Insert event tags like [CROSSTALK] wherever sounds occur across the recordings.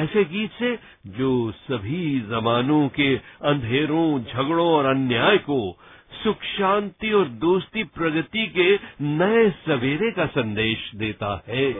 ऐसे गीत से जो सभी जमानों के अंधेरों, झगड़ों और अन्याय को सुख, शांति और दोस्ती प्रगति के नए सवेरे का संदेश देता है।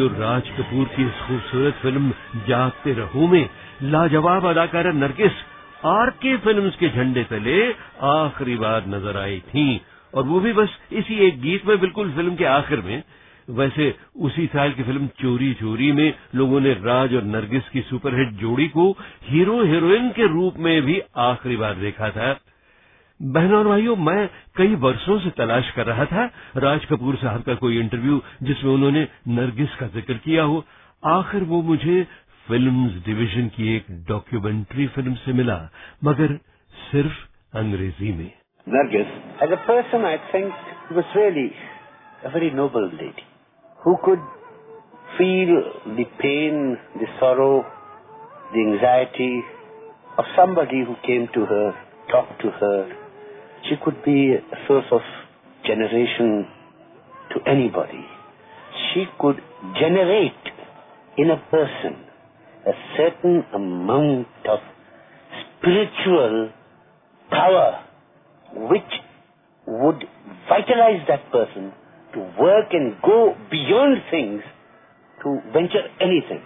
और राज कपूर की इस खूबसूरत फ़िल्म जागते रहो में लाजवाब अदाकारा नरगिस आर के फ़िल्म के झंडे तले आखिरी बार नज़र आई थी। और वो भी बस इसी एक गीत में बिल्कुल फ़िल्म के आखिर में। वैसे उसी साल की फ़िल्म चोरी चोरी में लोगों ने राज और नरगिस की सुपरहिट जोड़ी को हीरो हीरोइन के रूप में भी आखिरी बार देखा था। बहनों और भाइयों मैं कई वर्षों से तलाश कर रहा था राज कपूर साहब का कोई इंटरव्यू जिसमें उन्होंने नरगिस का ज़िक्र किया हो। आखिर वो मुझे फिल्म्स डिवीज़न की एक डॉक्यूमेंट्री फ़िल्म से मिला मगर सिर्फ़ अंग्रेज़ी में। Nargis as a person I think was really a very noble lady who could feel the pain the the anxiety of somebody who came to her, talked to her, She could be a source of generation to anybody. She could generate in a person a certain amount of spiritual power which would vitalize that person to work and go beyond things to venture anything.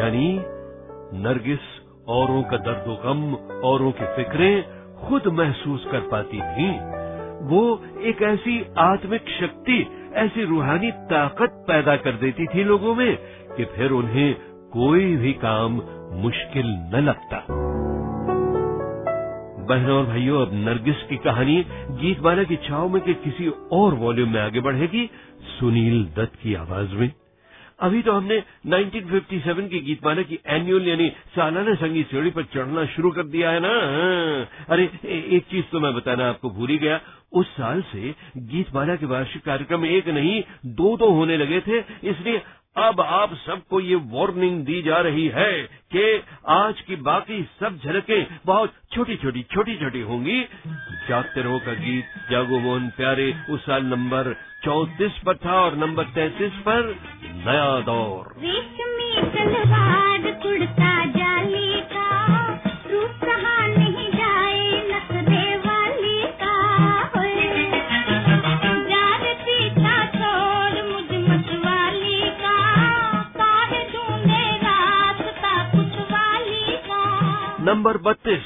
यानी नरगिस औरों का दर्दो गम औरों की फिक्रें खुद महसूस कर पाती थी। वो एक ऐसी आत्मिक शक्ति, ऐसी रूहानी ताकत पैदा कर देती थी लोगों में कि फिर उन्हें कोई भी काम मुश्किल न लगता। बहनों और भाइयों, अब नरगिस की कहानी गीत माला की छाव में के किसी और वॉल्यूम में आगे बढ़ेगी। सुनील दत्त की आवाज़ में। अभी तो हमने 1957 के गीत माना की एनुअल यानी सालाना संगीत सीढ़ी पर चढ़ना शुरू कर दिया है ना। अरे एक चीज़ तो मैं बताना आपको भूल ही गया उस साल से गीत माला के वार्षिक कार्यक्रम एक नहीं, दो दो होने लगे थे, इसलिए अब आप सबको ये वार्निंग दी जा रही है कि आज की बाकी सब झलकें बहुत छोटी छोटी छोटी छोटी होंगी। जागते रहो का गीत, जागो मोहन प्यारे, उस साल नंबर चौतीस पर था और नंबर तैतीस पर नया दौर। कुर्ता जाली नंबर बत्तीस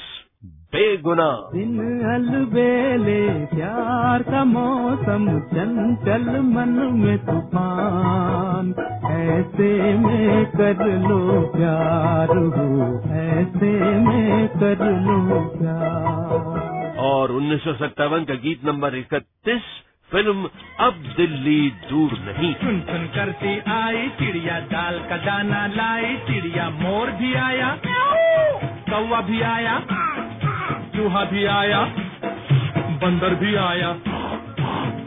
बेगुना। दिन अलबेले प्यार का मौसम चंचल मन में तूफ़ान। ऐसे में कर लो प्यार हो। ऐसे में कर लो प्यार। और उन्नीस सौ सत्तावन का गीत नंबर इकतीस फ़िल्म अब दिल्ली दूर नहीं। सुन सुन करती आई चिड़िया दाल का दाना लाई चिड़िया मोर भी आया। कौवा भी आया चूहा भी आया बंदर भी आया।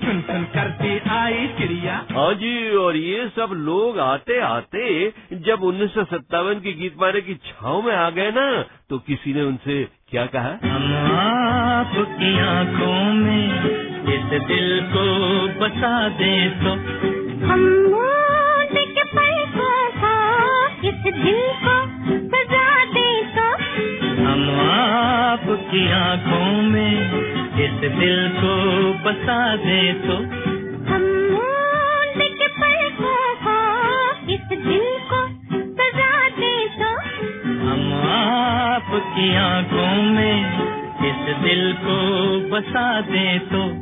सुन सुन करती आई चिड़िया। हाँ जी और ये सब लोग आते आते जब उन्नीस सौ सत्तावन की गीत मारे की छाव में आ गए ना तो किसी ने उनसे क्या कहा? हम आपकी आँखों में इस दिल को बसा दे तो। हम के पलकों को इस दिल को सजा दे तो हम आपकी आँखों में इस दिल को बसा दे तो। हम के इस दिल को सजा दे तो। हम आपकी आँखों में इस दिल को बसा दे तो।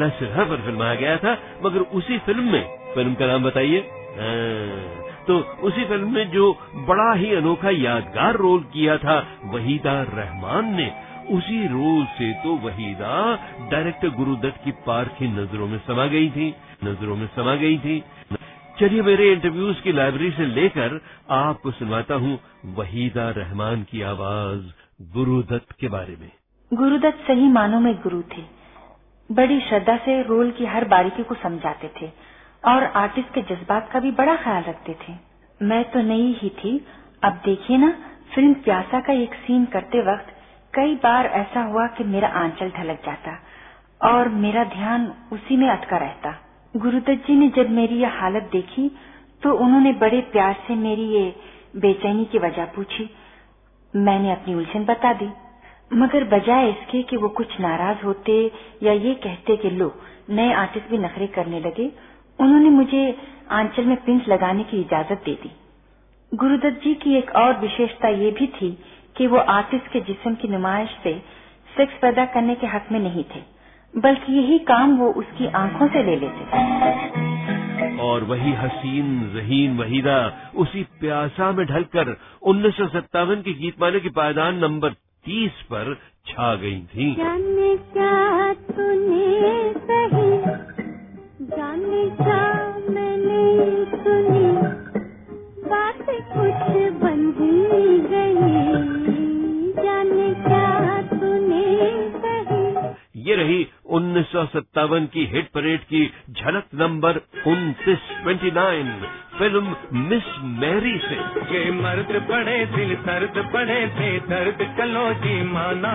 माना सिन्हा पर फिल्माया गया था मगर उसी फ़िल्म में फ़िल्म का नाम बताइए। हाँ, तो उसी फ़िल्म में जो बड़ा ही अनोखा यादगार रोल किया था वहीदा रहमान ने उसी रोल से तो वहीदा डायरेक्टर गुरुदत्त की पारखी नज़रों में समा गई थी नज़रों में समा गई थी। चलिए मेरे इंटरव्यूज़ की लाइब्रेरी से लेकर आपको सुनवाता हूँ वहीदा रहमान की आवाज़ गुरुदत्त के बारे में। गुरुदत्त सही मानों में गुरु थे। बड़ी श्रद्धा से रोल की हर बारीकी को समझाते थे और आर्टिस्ट के जज्बात का भी बड़ा ख्याल रखते थे। मैं तो नई ही थी। अब देखिए ना, फ़िल्म प्यासा का एक सीन करते वक्त कई बार ऐसा हुआ कि मेरा आंचल ढलक जाता और मेरा ध्यान उसी में अटका रहता। गुरुदत्त जी ने जब मेरी यह हालत देखी तो उन्होंने बड़े प्यार से मेरी ये बेचैनी की वजह पूछी। मैंने अपनी उलझन बता दी। मगर बजाय इसके कि वो कुछ नाराज़ होते या ये कहते कि लो, नए आर्टिस्ट भी नखरे करने लगे, उन्होंने मुझे आंचल में पिंस लगाने की इजाज़त दे दी। गुरुदत्त जी की एक और विशेषता ये भी थी कि वो आर्टिस्ट के जिस्म की नुमाइश से सेक्स पैदा करने के हक में नहीं थे, बल्कि यही काम वो उसकी आँखों से ले लेते थे। और वही हसीन, जहीन वहीदा उसी प्यासा में ढलकर उन्नीस सौ सत्तावन की गीतमाले की पायदान नंबर तीस पर छा गई थी। जाने क्या तूने सही जाने क्या मैंने सुनी? बात कुछ बन गई। जाने क्या तूने सही ये रही उन्नीस सौ सत्तावन की हिट परेड की झलक नंबर उनतीस twenty nine film Miss Mary से। के मर्द पड़े दिल दर्द पड़े थे दर्द कलो जी माना।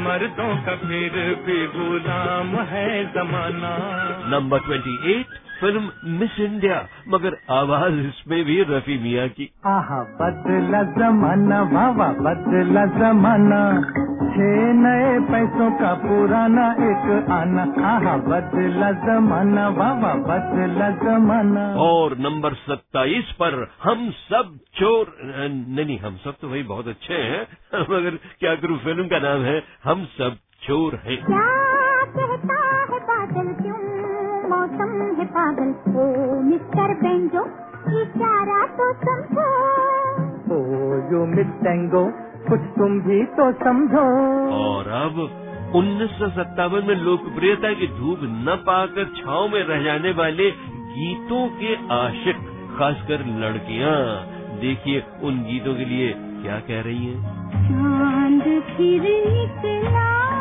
मर्दों का फिर भी गुलाम है जमाना। Number twenty eight film Miss India मगर आवाज़ इसमें भी रफी मियाँ की। आहा बदला जमाना वावा बदला जमाना। छह नए पैसों का पुराना एक आना। आहा बदला जमाना बाबा बदला जमाना। और नंबर सत्ताईस पर हम सब चोर नहीं नहीं हम सब तो भाई बहुत अच्छे हैं [LAUGHS] मगर क्या करूँ फ़िल्म का नाम है हम सब चोर हैं। क्या कहता है पागल ओ मिस्टर बेंजो इशारा तो समझो। ओ यू मिस टेंगो कुछ तुम भी तो समझो। और अब उन्नीस सौ सत्तावन में लोकप्रियता की धूप न पाकर छाव में रह जाने वाले गीतों के आशिक खासकर लड़कियाँ। देखिए उन गीतों के लिए क्या कह रही हैं। चाँद फिर निकला।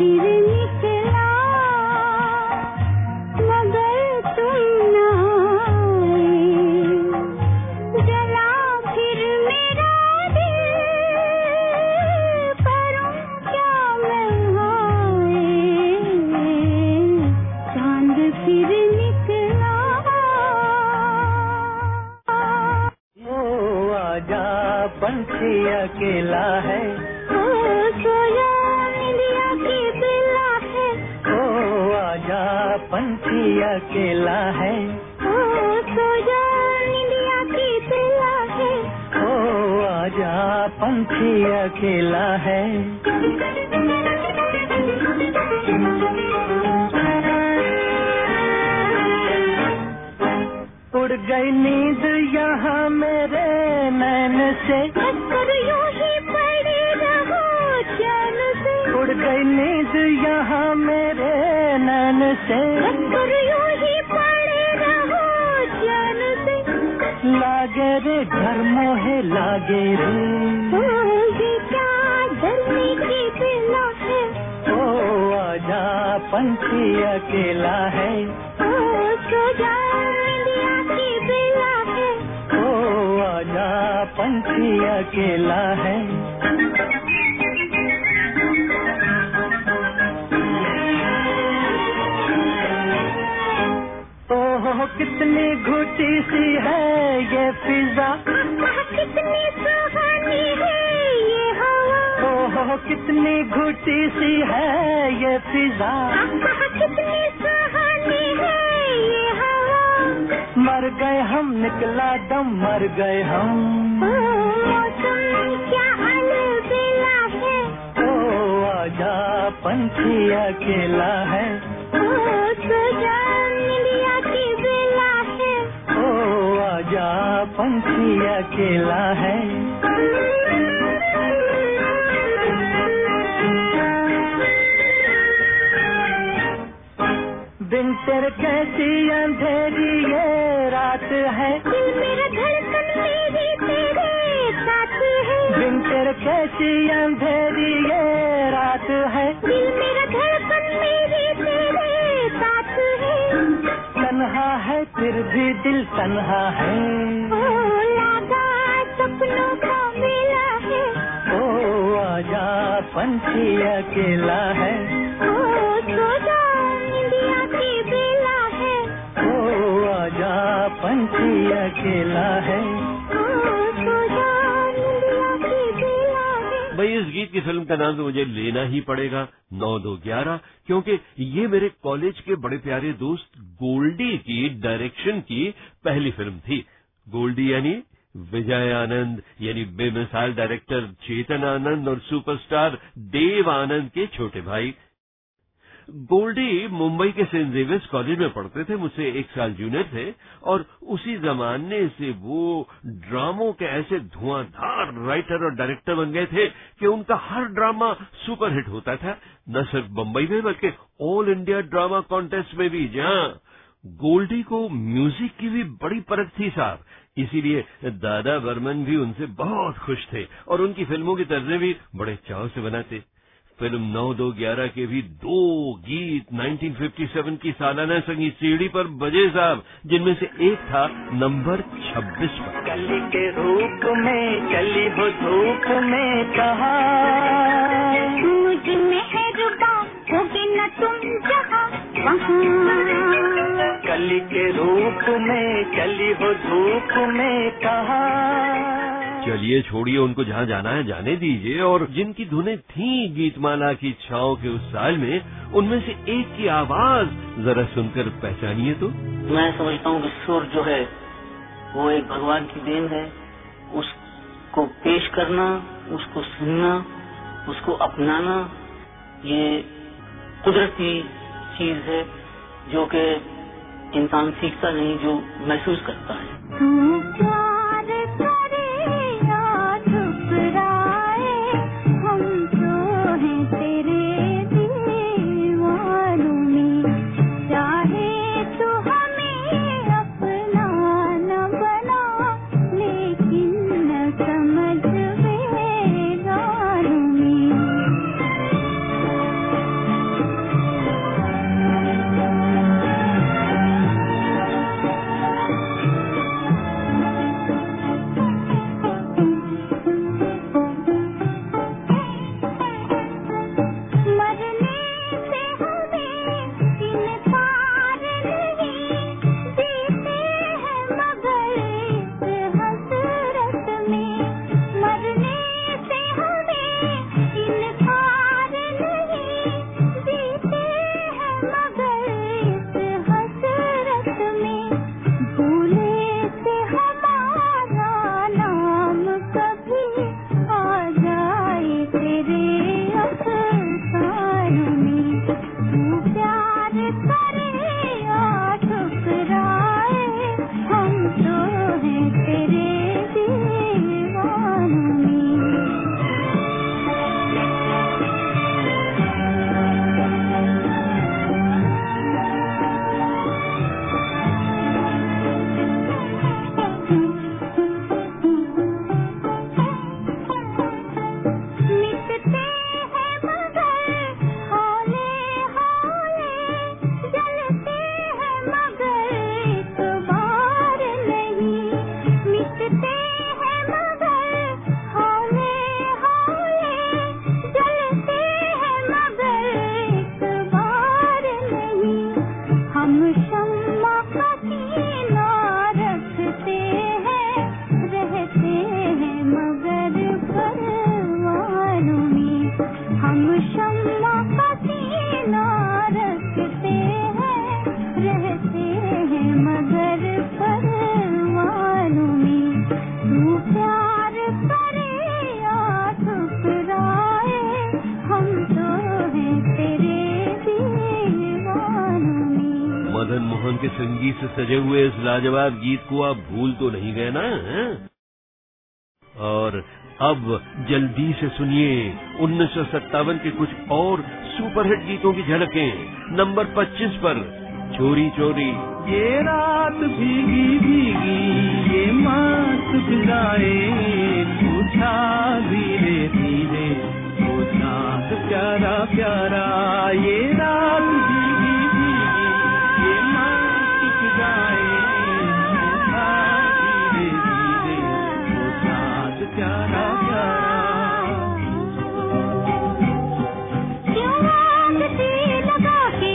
चाँद उड़ गई नींद यहाँ मेरे नैन से। ही लागे रे घर मोहे लागे रे। ये क्या धरने की पिला है? ओ आजा पंछी अकेला है। ओ सो जा की पिला है। ओ आजा पंछी अकेला है। कितनी घुटी सी है ये फिजा कितनी सुहानी है ये हवा। ओहो कितनी घुटी सी है ये फिजा कितनी सुहानी है ये हवा। मर गए हम निकला दम मर गए हम। क्या ओ आजा पंछी अकेला है। आजा पंछी अकेला है। तेरे कैसी अंधेरी ये रात है। है। तेरे कैसी अंधेरी ये रात है। फिर भी दिल तन्हा है। ओ लगा सपनों का मेला है। ओ आजा पंछी अकेला है। ओ सजा इंडिया की बेला है। ओ आजा पंछी अकेला है। भाई, इस गीत की फ़िल्म का नाम तो मुझे लेना ही पड़ेगा, नौ दो ग्यारह, क्योंकि ये मेरे कॉलेज के बड़े प्यारे दोस्त गोल्डी की डायरेक्शन की पहली फ़िल्म थी। गोल्डी यानी विजय आनंद यानी बेमिसाल डायरेक्टर चेतन आनंद और सुपरस्टार देव आनंद के छोटे भाई। गोल्डी मुंबई के सेंट जेवियर्स कॉलेज में पढ़ते थे, मुझसे एक साल जूनियर थे, और उसी जमाने से वो ड्रामों के ऐसे धुआंधार राइटर और डायरेक्टर बन गए थे कि उनका हर ड्रामा सुपरहिट होता था। न सिर्फ़ मुंबई में, बल्कि ऑल इंडिया ड्रामा कॉन्टेस्ट में भी। जहाँ गोल्डी को म्यूज़िक की भी बड़ी परख थी साहब। इसीलिए दादा बर्मन भी उनसे बहुत खुश थे और उनकी फ़िल्मों की तर्जें भी बड़े चाव से बनाते। फ़िल्म नौ दो ग्यारह के भी दो गीत 1957 की सालाना संगीत सीढ़ी पर बजे साहब जिनमें से एक था नंबर 26 पर। कली के रूप में चली हो धूप में कहा। मुझमें है रुबा होगे न तुम जहाँ कली के रूप में चली हो धूप में कहा। चलिए छोड़िए उनको जहाँ जाना है जाने दीजिए। और जिनकी धुनें थी गीतमाला की छाओं के उस साल में उनमें से एक की आवाज़ जरा सुनकर पहचानिए तो। मैं समझता हूँ कि सुर जो है वो एक भगवान की देन है। उसको पेश करना उसको सुनना उसको अपनाना ये कुदरती चीज़ है जो कि इंसान सीखता नहीं जो महसूस करता है। मदन मोहन के संगीत से सजे हुए इस लाजवाब गीत को आप भूल तो नहीं गए ना, हैं? और अब जल्दी से सुनिए उन्नीस सौ सत्तावन के कुछ और सुपरहिट गीतों की झलकें नंबर 25 पर चोरी चोरी। ये रात भीगी भीगी ये मात भिगाए पूछा धीरे धीरे वो चाँद प्यारा प्यारा। ये रात भीगी भीगी ये मात भिगाए पूछा धीरे धीरे वो चाँद प्यारा प्यारा। क्यों आंगती लगा के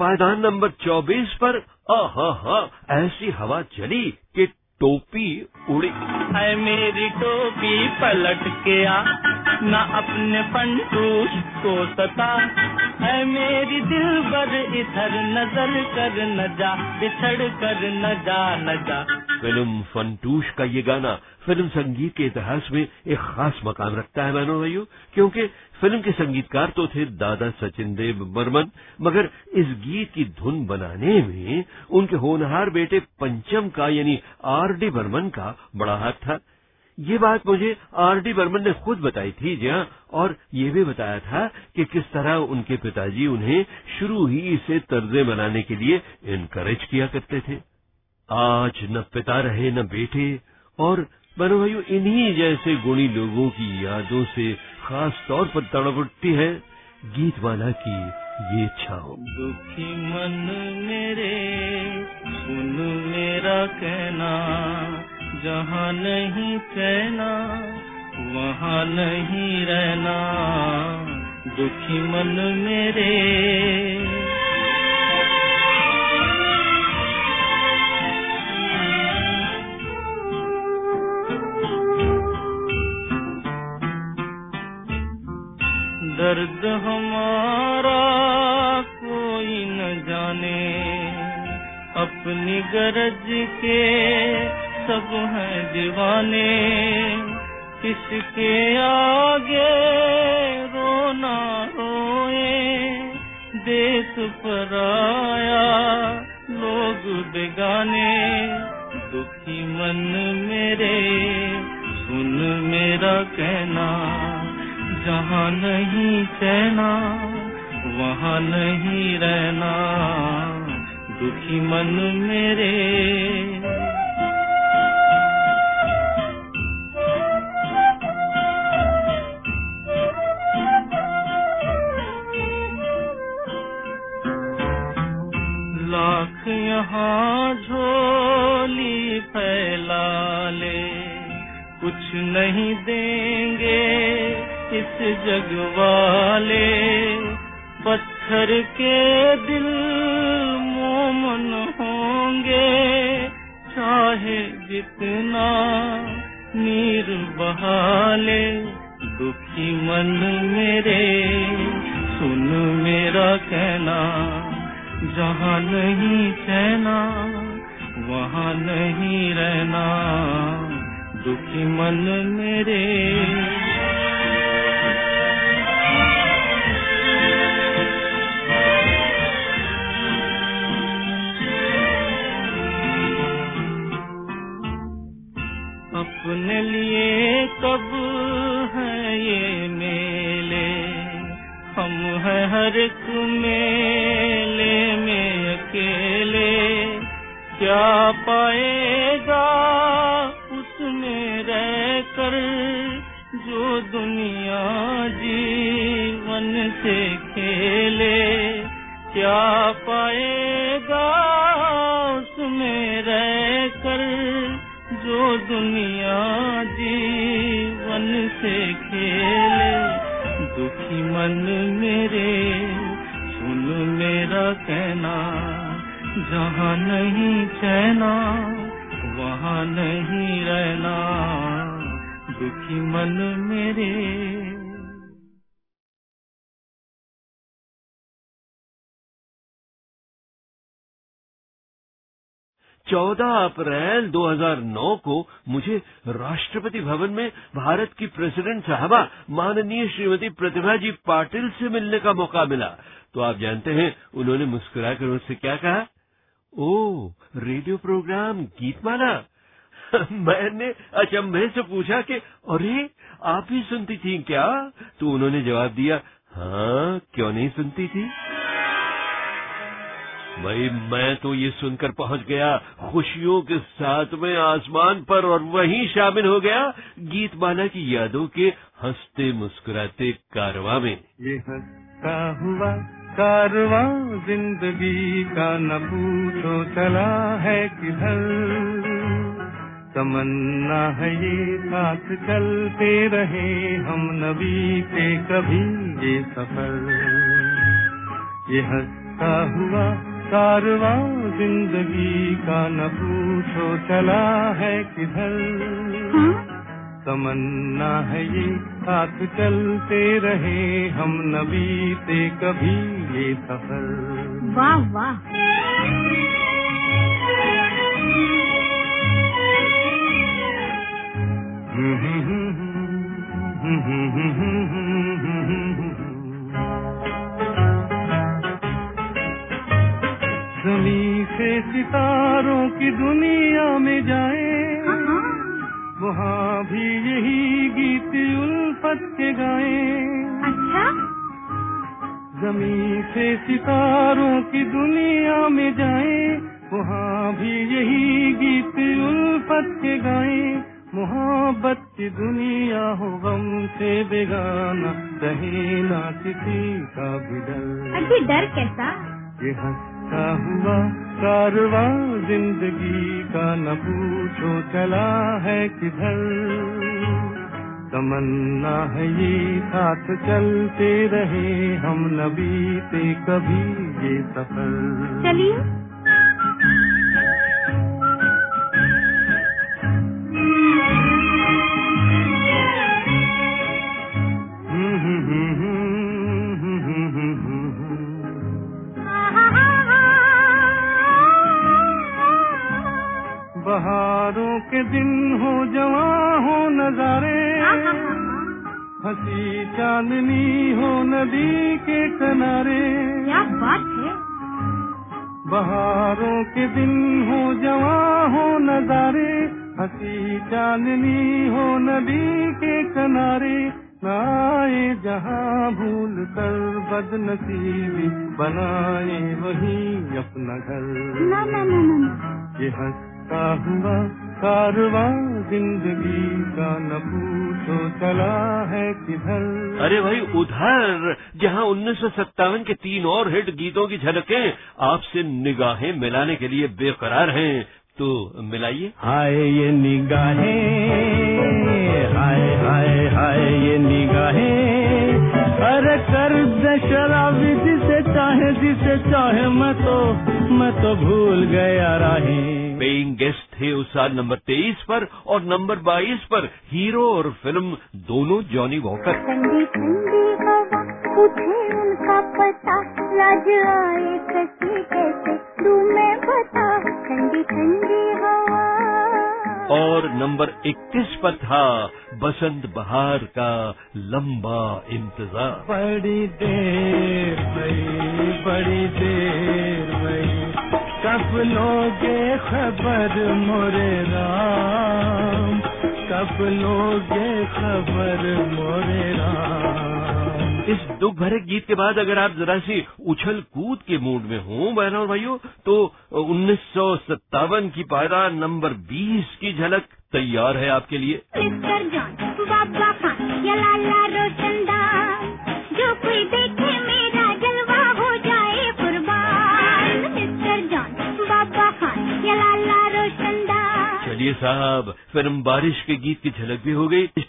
पायदान नंबर 24 पर आहा ऐसी हवा चली कि टोपी उड़ी। है मेरी टोपी पलट के आ न अपने पंटूश को सता। है मेरी दिल बर इधर नज़र कर न जा बिछड़ कर न जा न जा। फ़िल्म फंटूश का ये गाना फ़िल्म संगीत के इतिहास में एक खास मकाम रखता है बहनों भाइयों क्योंकि फ़िल्म के संगीतकार तो थे दादा सचिन देव बर्मन, मगर इस गीत की धुन बनाने में उनके होनहार बेटे पंचम का, यानी आर डी बर्मन का बड़ा हाथ था। ये बात मुझे आर डी बर्मन ने खुद बताई थी, जी हाँ और ये भी बताया था कि किस तरह उनके पिताजी उन्हें शुरू ही इसे तर्जे बनाने के लिए इनकरेज किया करते थे। आज न पिता रहे, न बेटे, और बनो भाइयों, इन्हीं जैसे गुणी लोगों की यादों से खास तौर पर तड़प उठती है गीत वाला की ये इच्छा हो दुखी मन मेरे, सुन मेरा कहना, जहाँ नहीं कहना वहाँ नहीं रहना। दुखी मन मेरे दर्द हमारा कोई न जाने। अपनी गरज के सब हैं दीवाने। किसके आगे रोना रोए? देश पर आया लोग बेगाने। दुखी मन मेरे, सुन मेरा कहना। जहाँ नहीं कहना वहाँ नहीं रहना। दुखी मन मेरे। लाख यहाँ झोली फैला ले, कुछ नहीं देंगे। इस जग वाले पत्थर के दिल मोमन होंगे। चाहे जितना नीर बहाले, दुखी मन मेरे, सुन मेरा कहना। जहाँ नहीं कहना वहाँ नहीं रहना। दुखी मन मेरे मेले में अकेले क्या जहाँ नहीं चैना, वहाँ नहीं रहना। दुखी मन मेरे। चौदह अप्रैल 2009 को मुझे राष्ट्रपति भवन में भारत की प्रेसिडेंट साहबा माननीय श्रीमती प्रतिभा जी पाटिल से मिलने का मौका मिला। तो आप जानते हैं उन्होंने मुस्कुराकर मुझसे क्या कहा? ओ रेडियो प्रोग्राम गीतमाला [LAUGHS] मैंने अचंभे से पूछा कि, अरे, आप ही सुनती थी क्या? तो उन्होंने जवाब दिया हाँ क्यों नहीं सुनती थी? भाई, मैं तो ये सुनकर पहुँच गया, खुशियों के साथ में आसमान पर और वहीं शामिल हो गया, गीत गीतमाला की यादों के हँसते मुस्कुराते कारवा में। ये हंसता हुआ कारवा ज़िंदगी का न पूछो चला है किधर। तमन्ना है ये साथ चलते रहे हम नबी के कभी ये सफ़र। ये हंसता हुआ कारवा ज़िंदगी का न पूछो चला है किधर। तमन्ना है ये साथ चलते रहे हम नबी से कभी ये सफ़र। वाह वाह। जमी से सितारों की दुनिया में जाए। वहाँ भी यही गीत उल्फत के गाए। अच्छा। जमी से सितारों की दुनिया में जाए वहाँ भी यही गीत उल्फत के गाए। मोहब्बत की दुनिया हो गम से बेगाना रहे ना किसी का भी डर। अभी डर कैसा? ये हंसता हुआ कारवा ज़िंदगी का न पूछो चला है किधर? तमन्ना है ये साथ चलते रहे हम न बीते कभी ये सफ़र चलिए। बहारों के दिन हो जवा हो नजारे हँसी चांदनी हो नदी के किनारे। क्या बात है? बहारों के दिन हो जवा हो नजारे। हँसी चांदनी हो नदी के किनारे। नाए जहाँ भूल कर बदनसीबी बनाए वही अपना घर। ना ना ना ना। ये हंसता हुआ कारवा ज़िंदगी का न पूछो चला है किधर। अरे भाई उधर जहाँ उन्नीस के तीन और हिट गीतों की झलकें आपसे निगाहें मिलाने के लिए बेकरार हैं तो मिलाइए। हाय ये निगाहें हाय हाय हाय ये निगाहें। अरे कर दे शराबी जिसे चाहे जिसे चाहे मैं तो मैं तो भूल गया राहें। पेइंग गेस्ट थे उस साल नंबर तेईस पर और नंबर बाईस पर हीरो और फ़िल्म दोनों जॉनी वॉकर। ठंडी ठंडी हवा पूछे उनका पता लाज आए कैसे कैसे तू मैं बता ठंडी ठंडी हवा। और नंबर 21 पर था बसंत बहार का लंबा इंतज़ार। बड़ी देर भई बड़ी देर भई कब लोगे खबर मोरे राम? कब लोगे खबर मोरे राम? इस दुख भरे गीत के बाद अगर आप जरा सी उछल कूद के मूड में हो बहनों और भाइयों तो उन्नीस सौ सत्तावन की पायदा नंबर 20 की झलक तैयार है आपके लिए। जॉन बाबा खान या लाला जो कोई देखे चलिए साहब फ़िल्म बारिश के गीत की झलक भी हो गई।